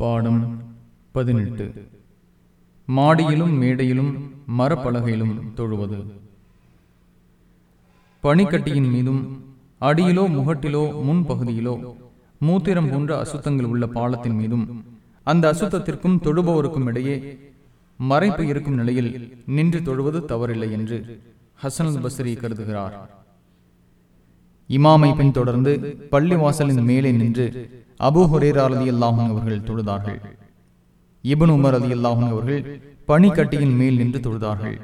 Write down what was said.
பாடம் பதினெட்டு. மாடியிலும் மேடையிலும் மரப்பலகையிலும் தொழுவது. பனிக்கட்டியின் மீதும் அடியிலோ முகட்டிலோ முன்பகுதியிலோ மூத்திரம் போன்ற அசுத்தங்கள் உள்ள பாலத்தின் மீதும் அந்த அசுத்தத்திற்கும் தொழுபவருக்கும் இடையே மறைப்பு இருக்கும் நிலையில் நின்று தொழுவது தவறில்லை என்று ஹசன் பஸ்ரி கருதுகிறார். இமாமை பின்தொடர்ந்து பள்ளி வாசலின் மேலே நின்று அபு ஹுரேரா அலி அல்லாஹன் அவர்கள் தொழுதார்கள். இபன் உமர் அலி அல்லாஹன் அவர்கள் பனிக்கட்டியின் மேல் நின்று தொழுதார்கள்.